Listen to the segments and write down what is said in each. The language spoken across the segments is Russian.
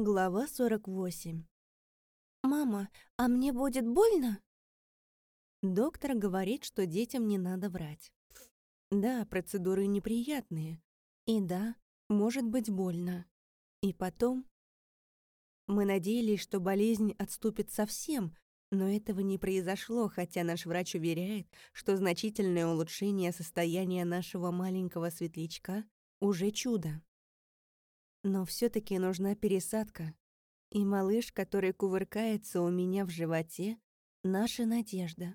Глава 48. «Мама, а мне будет больно?» Доктор говорит, что детям не надо врать. Да, процедуры неприятные. И да, может быть больно. И потом... Мы надеялись, что болезнь отступит совсем, но этого не произошло, хотя наш врач уверяет, что значительное улучшение состояния нашего маленького светлячка уже чудо. Но все таки нужна пересадка. И малыш, который кувыркается у меня в животе, — наша надежда.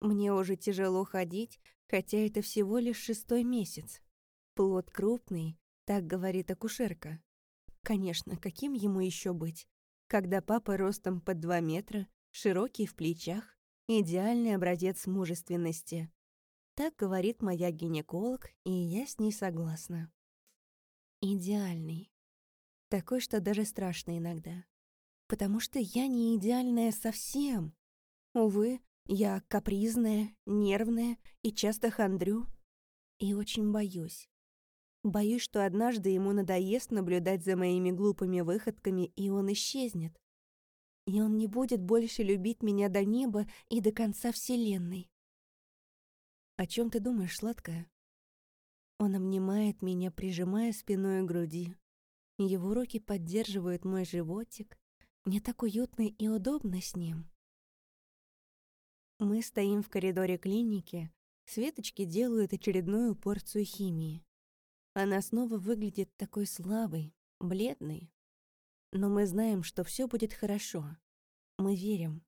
Мне уже тяжело ходить, хотя это всего лишь шестой месяц. Плод крупный, так говорит акушерка. Конечно, каким ему еще быть, когда папа ростом под два метра, широкий в плечах, идеальный образец мужественности. Так говорит моя гинеколог, и я с ней согласна. Идеальный. Такой, что даже страшно иногда. Потому что я не идеальная совсем. Увы, я капризная, нервная и часто хандрю. И очень боюсь. Боюсь, что однажды ему надоест наблюдать за моими глупыми выходками, и он исчезнет. И он не будет больше любить меня до неба и до конца Вселенной. О чем ты думаешь, сладкая? Он обнимает меня, прижимая спиной к груди. Его руки поддерживают мой животик. Мне так уютно и удобно с ним. Мы стоим в коридоре клиники. Светочки делают очередную порцию химии. Она снова выглядит такой слабой, бледной. Но мы знаем, что все будет хорошо. Мы верим.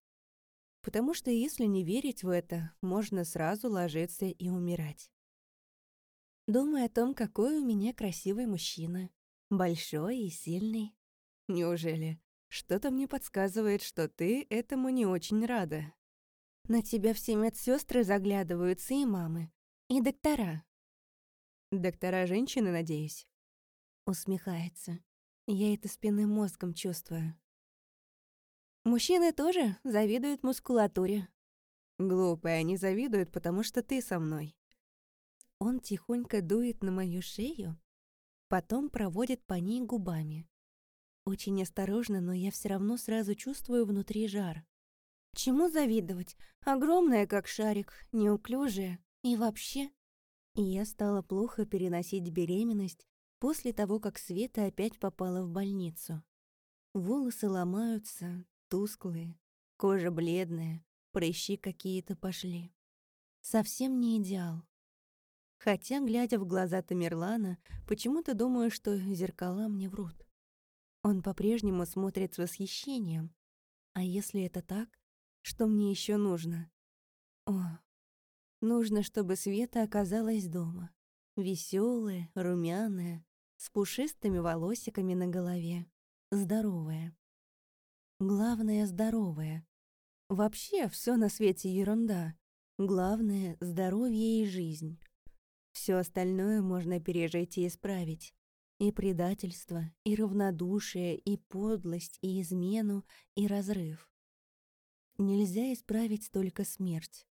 Потому что если не верить в это, можно сразу ложиться и умирать. Думаю о том, какой у меня красивый мужчина. Большой и сильный. Неужели? Что-то мне подсказывает, что ты этому не очень рада. На тебя все медсестры заглядываются и мамы, и доктора. Доктора женщины, надеюсь? Усмехается. Я это спинным мозгом чувствую. Мужчины тоже завидуют мускулатуре. Глупые, они завидуют, потому что ты со мной. Он тихонько дует на мою шею, потом проводит по ней губами. Очень осторожно, но я все равно сразу чувствую внутри жар. Чему завидовать? Огромная, как шарик, неуклюжая. И вообще... И я стала плохо переносить беременность после того, как Света опять попала в больницу. Волосы ломаются, тусклые, кожа бледная, прыщи какие-то пошли. Совсем не идеал. Хотя, глядя в глаза Тамерлана, почему-то думаю, что зеркала мне врут. Он по-прежнему смотрит с восхищением. А если это так, что мне еще нужно? О, нужно, чтобы Света оказалась дома. Веселая, румяная, с пушистыми волосиками на голове. Здоровая. Главное — здоровая. Вообще, все на свете ерунда. Главное — здоровье и жизнь. Все остальное можно пережить и исправить. И предательство, и равнодушие, и подлость, и измену, и разрыв. Нельзя исправить только смерть.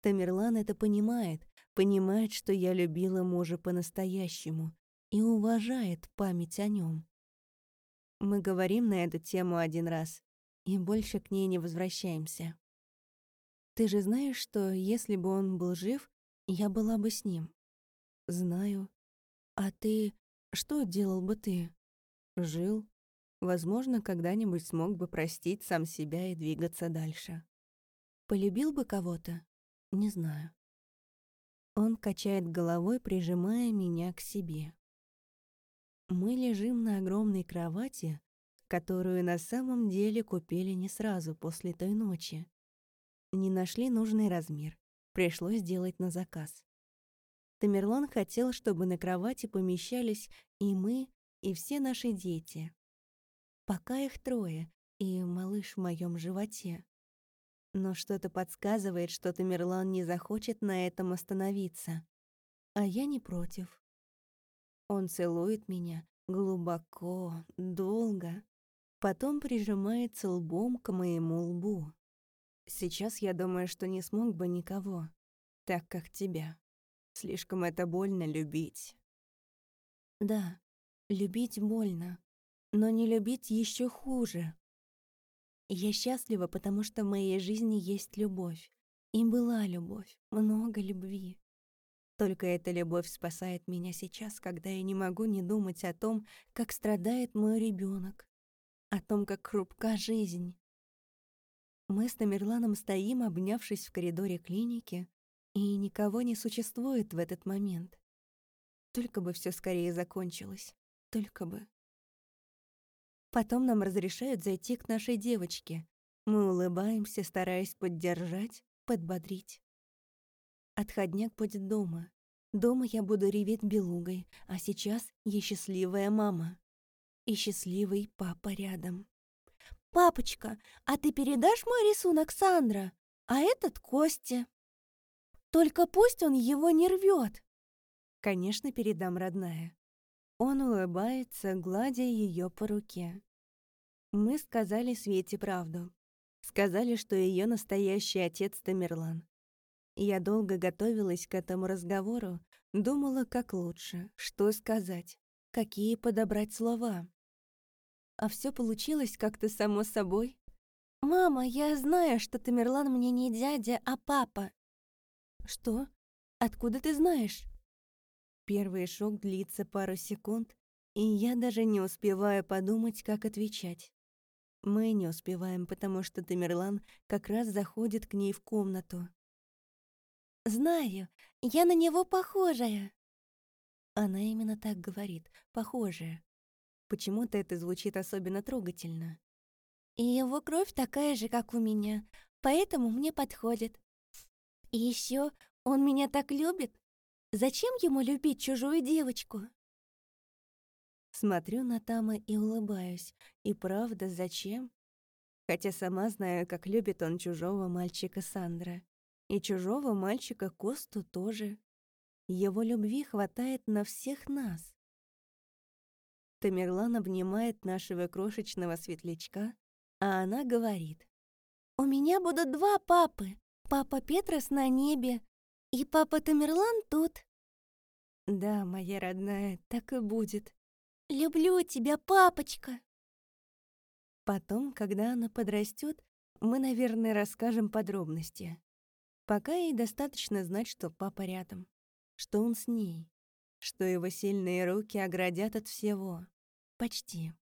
Тамерлан это понимает, понимает, что я любила мужа по-настоящему и уважает память о нем. Мы говорим на эту тему один раз и больше к ней не возвращаемся. Ты же знаешь, что если бы он был жив, я была бы с ним. Знаю. А ты... Что делал бы ты? Жил. Возможно, когда-нибудь смог бы простить сам себя и двигаться дальше. Полюбил бы кого-то? Не знаю. Он качает головой, прижимая меня к себе. Мы лежим на огромной кровати, которую на самом деле купили не сразу после той ночи. Не нашли нужный размер. Пришлось делать на заказ. Тамерлан хотел, чтобы на кровати помещались и мы, и все наши дети. Пока их трое, и малыш в моем животе. Но что-то подсказывает, что Тамерлан не захочет на этом остановиться. А я не против. Он целует меня глубоко, долго, потом прижимается лбом к моему лбу. Сейчас я думаю, что не смог бы никого, так как тебя. Слишком это больно любить. Да, любить больно, Но не любить еще хуже. Я счастлива, потому что в моей жизни есть любовь. И была любовь, много любви. Только эта любовь спасает меня сейчас, когда я не могу не думать о том, как страдает мой ребенок, о том, как хрупка жизнь. Мы с Тамерланом стоим, обнявшись в коридоре клиники, и никого не существует в этот момент. Только бы все скорее закончилось. Только бы. Потом нам разрешают зайти к нашей девочке. Мы улыбаемся, стараясь поддержать, подбодрить. Отходняк будет дома. Дома я буду реветь белугой, а сейчас я счастливая мама. И счастливый папа рядом. «Папочка, а ты передашь мой рисунок Сандра, а этот Косте?» Только пусть он его не рвет. Конечно, передам, родная. Он улыбается, гладя ее по руке. Мы сказали Свете правду. Сказали, что ее настоящий отец Тамерлан. Я долго готовилась к этому разговору, думала, как лучше, что сказать, какие подобрать слова. А все получилось как-то само собой. «Мама, я знаю, что Тамерлан мне не дядя, а папа. «Что? Откуда ты знаешь?» Первый шок длится пару секунд, и я даже не успеваю подумать, как отвечать. Мы не успеваем, потому что Тамерлан как раз заходит к ней в комнату. «Знаю, я на него похожая!» Она именно так говорит, похожая. Почему-то это звучит особенно трогательно. «И его кровь такая же, как у меня, поэтому мне подходит. И еще он меня так любит. Зачем ему любить чужую девочку? Смотрю на Тама и улыбаюсь. И правда, зачем? Хотя сама знаю, как любит он чужого мальчика Сандра. И чужого мальчика Косту тоже. Его любви хватает на всех нас. Тамерлан обнимает нашего крошечного светлячка, а она говорит. «У меня будут два папы. Папа Петрос на небе, и папа Тамерлан тут. Да, моя родная, так и будет. Люблю тебя, папочка. Потом, когда она подрастет, мы, наверное, расскажем подробности. Пока ей достаточно знать, что папа рядом, что он с ней, что его сильные руки оградят от всего. Почти.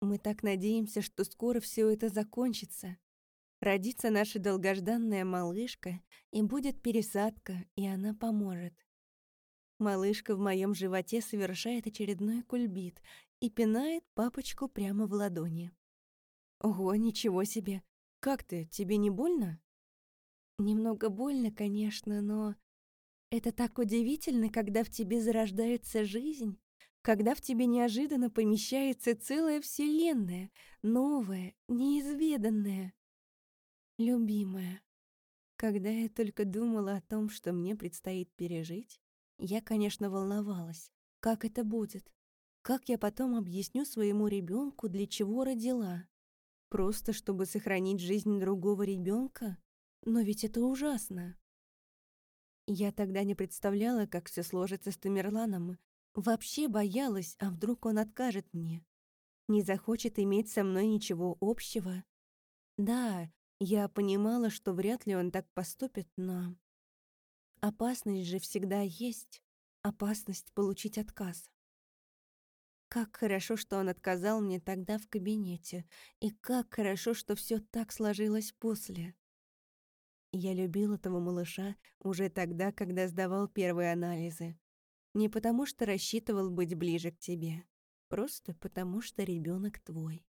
Мы так надеемся, что скоро все это закончится, Родится наша долгожданная малышка, и будет пересадка, и она поможет. Малышка в моем животе совершает очередной кульбит и пинает папочку прямо в ладони. Ого, ничего себе! Как ты, тебе не больно? Немного больно, конечно, но... Это так удивительно, когда в тебе зарождается жизнь, когда в тебе неожиданно помещается целая вселенная, новая, неизведанная. Любимая, когда я только думала о том, что мне предстоит пережить, я, конечно, волновалась, как это будет, как я потом объясню своему ребенку, для чего родила. Просто чтобы сохранить жизнь другого ребенка? Но ведь это ужасно. Я тогда не представляла, как все сложится с Тамерланом. Вообще боялась, а вдруг он откажет мне. Не захочет иметь со мной ничего общего. Да, я понимала, что вряд ли он так поступит, но... Опасность же всегда есть. Опасность получить отказ. Как хорошо, что он отказал мне тогда в кабинете. И как хорошо, что все так сложилось после. Я любил этого малыша уже тогда, когда сдавал первые анализы. Не потому, что рассчитывал быть ближе к тебе. Просто потому, что ребенок твой.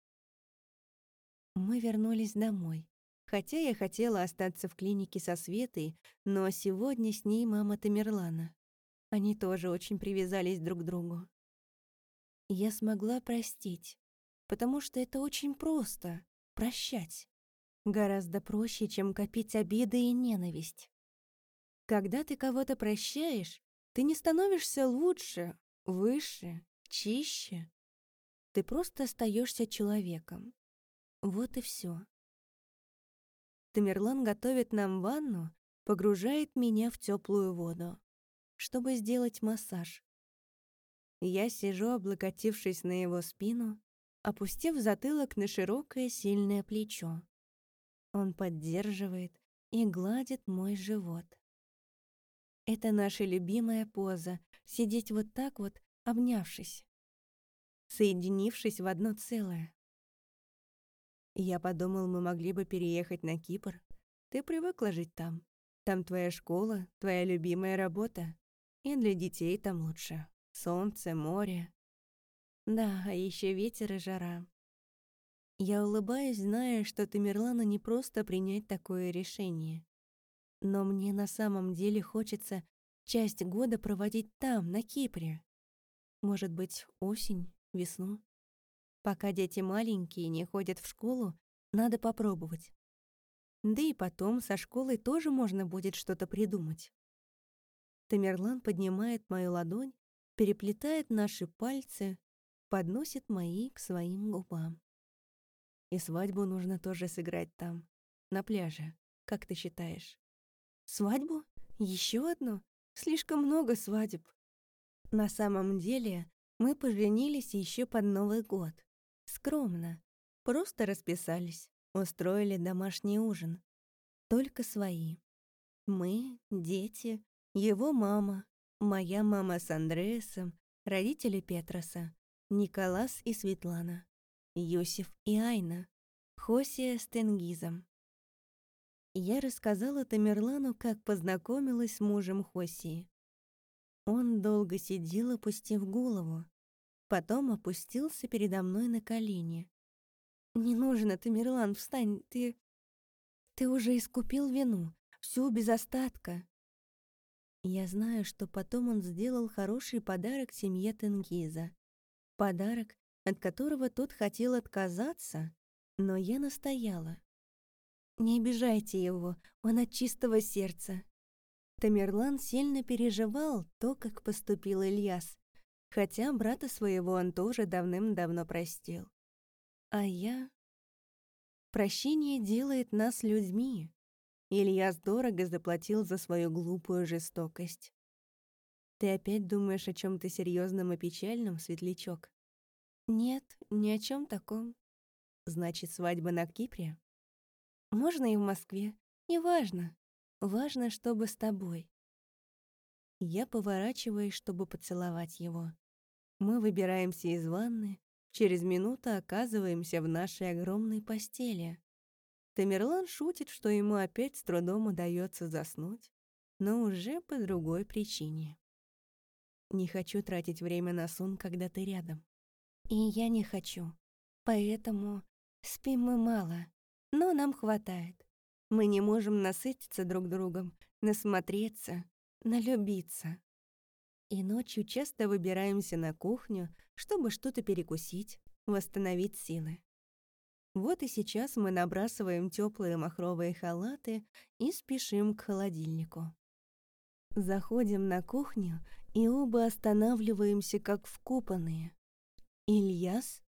Мы вернулись домой. Хотя я хотела остаться в клинике со Светой, но сегодня с ней мама Тамерлана. Они тоже очень привязались друг к другу. Я смогла простить, потому что это очень просто — прощать. Гораздо проще, чем копить обиды и ненависть. Когда ты кого-то прощаешь, ты не становишься лучше, выше, чище. Ты просто остаешься человеком. Вот и все. Тамерлан готовит нам ванну, погружает меня в теплую воду, чтобы сделать массаж. Я сижу, облокотившись на его спину, опустив затылок на широкое сильное плечо. Он поддерживает и гладит мой живот. Это наша любимая поза — сидеть вот так вот, обнявшись, соединившись в одно целое. Я подумал, мы могли бы переехать на Кипр. Ты привыкла жить там. Там твоя школа, твоя любимая работа. И для детей там лучше. Солнце, море. Да, а еще ветер и жара. Я улыбаюсь, зная, что Тамерлану не просто принять такое решение. Но мне на самом деле хочется часть года проводить там, на Кипре. Может быть, осень, весну. Пока дети маленькие, не ходят в школу, надо попробовать. Да и потом со школой тоже можно будет что-то придумать. Тамерлан поднимает мою ладонь, переплетает наши пальцы, подносит мои к своим губам. И свадьбу нужно тоже сыграть там, на пляже, как ты считаешь? Свадьбу? Еще одну? Слишком много свадеб. На самом деле, мы поженились еще под Новый год. Скромно. Просто расписались, устроили домашний ужин. Только свои. Мы, дети, его мама, моя мама с Андреасом, родители Петроса, Николас и Светлана, Йосиф и Айна, Хосия с Тенгизом. Я рассказала Тамерлану, как познакомилась с мужем Хосии. Он долго сидел, опустив голову. Потом опустился передо мной на колени. «Не нужно, Тамерлан, встань, ты... Ты уже искупил вину, всю без остатка». Я знаю, что потом он сделал хороший подарок семье Тенгиза. Подарок, от которого тот хотел отказаться, но я настояла. Не обижайте его, он от чистого сердца. Тамерлан сильно переживал то, как поступил Ильяс, хотя брата своего он тоже давным-давно простил. А я... Прощение делает нас людьми. Ильяс дорого заплатил за свою глупую жестокость. Ты опять думаешь о чем то серьезном и печальном, светлячок? Нет, ни о чем таком. Значит, свадьба на Кипре? Можно и в Москве. Неважно. Важно, чтобы с тобой. Я поворачиваюсь, чтобы поцеловать его. Мы выбираемся из ванны, через минуту оказываемся в нашей огромной постели. Тамерлан шутит, что ему опять с трудом удается заснуть, но уже по другой причине. Не хочу тратить время на сон, когда ты рядом. И я не хочу. Поэтому спим мы мало но нам хватает. Мы не можем насытиться друг другом, насмотреться, налюбиться. И ночью часто выбираемся на кухню, чтобы что-то перекусить, восстановить силы. Вот и сейчас мы набрасываем теплые махровые халаты и спешим к холодильнику. Заходим на кухню и оба останавливаемся как вкопанные. Ильяс